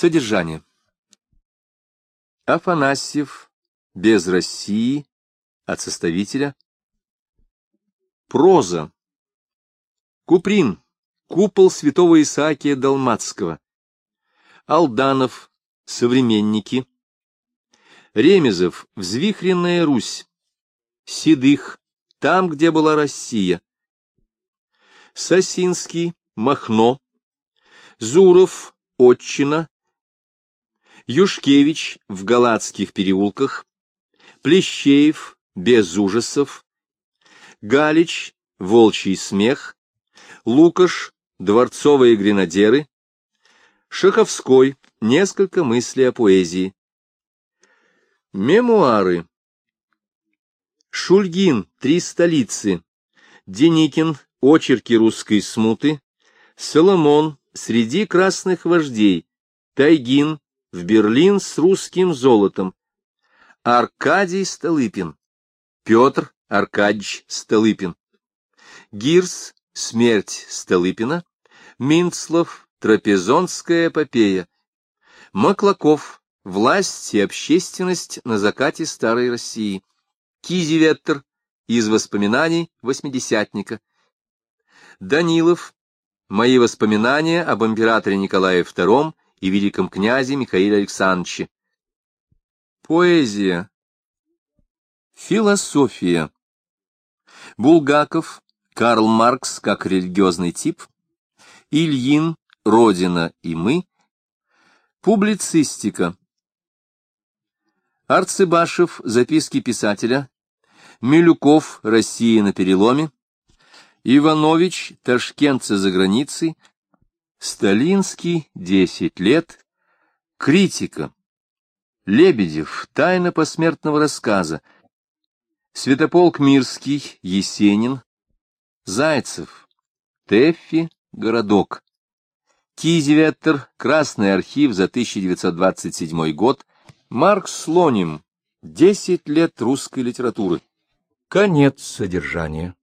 Содержание. Афанасьев без России от составителя. Проза. Куприн. Купол святого Исаакия Далматского. Алданов. Современники. Ремезов. Взвихренная Русь. Седых. Там, где была Россия. Сосинский. Махно. Зуров. Отчина. Юшкевич в Галатских переулках. Плещеев без ужасов. Галич волчий смех. Лукаш дворцовые гренадеры. Шаховской несколько мыслей о поэзии. Мемуары. Шульгин «Три столицы». Деникин «Очерки русской смуты». Соломон «Среди красных вождей». Тайгин «В Берлин с русским золотом». Аркадий Столыпин. Петр Аркадьевич Столыпин. Гирс «Смерть Столыпина». Минцлов «Трапезонская эпопея». Маклаков Власть и общественность на закате старой России. Кизиветтер из воспоминаний восьмидесятника. Данилов. Мои воспоминания об императоре Николае II и великом князе Михаиле Александровиче. Поэзия. Философия. Булгаков. Карл Маркс как религиозный тип. Ильин. Родина и мы. Публицистика. Арцебашев, записки писателя, Милюков, Россия на переломе, Иванович, Ташкентцы за границей, Сталинский, десять лет, Критика, Лебедев, Тайна посмертного рассказа, Святополк Мирский, Есенин, Зайцев, Теффи, Городок, Кизеветтер, Красный архив за 1927 год, Марк Слоним. Десять лет русской литературы. Конец содержания.